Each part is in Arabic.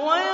وَيَا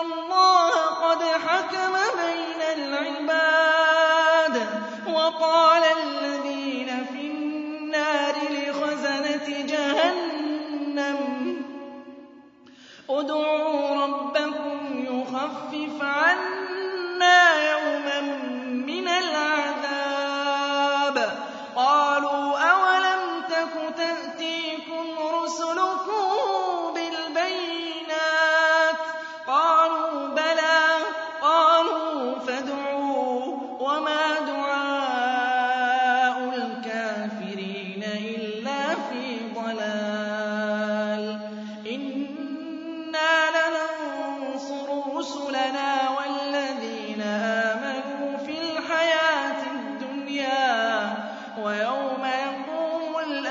اللَّهَ قَدْ حَكَمَ بَيْنَ الْعِبَادِ وَقَالَ الَّذِينَ فِي النَّارِ لِخَزَنَةِ جَهَنَّمَ ادْعُوا رَبَّكُمْ يُخَفِّفْ عنه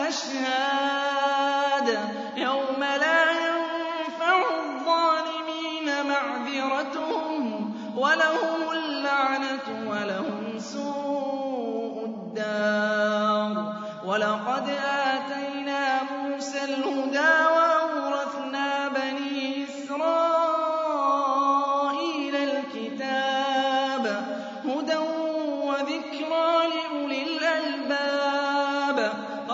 وَأَشْهَادٍ يَوْمَ لَا يَنفَعُ الظَّالِمِينَ مَعْذِرَتُهُمْ وَلَهُمُ اللَّعْنَةُ وَلَهُمْ سُوءُ الدَّارِ وَلَقَدْ آتَيْنَا مُوسَى الْهُدَىٰ وَأَوْرَثْنَا بَنِي إِسْرَائِيلَ الْكِتَابَ هُدًى وَذِكْرَىٰ لِأُولِي الْأَلْبَابِ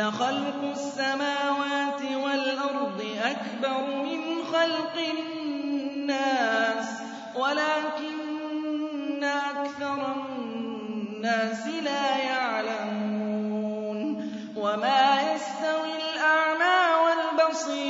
لخلق السماوات والأرض أكبر من خلق الناس ولكن أكثر الناس لا يعلمون. وما يستوي الأعمى والبصير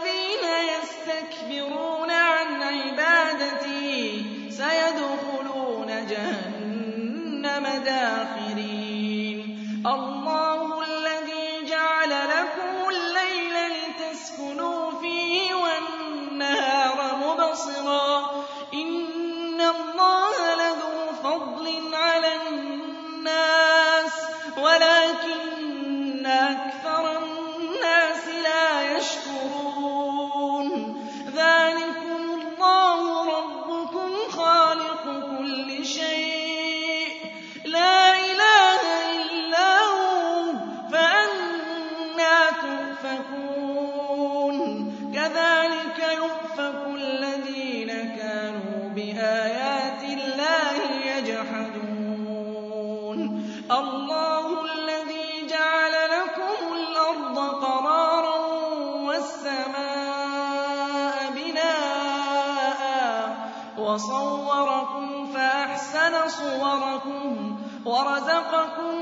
وصوركم فأحسن صوركم ورزقكم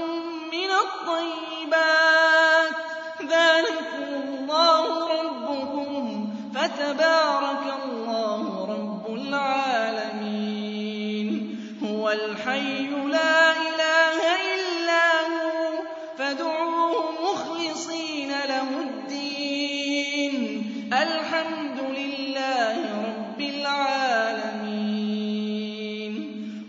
من الطيبات. ذلكم الله ربكم فتبارك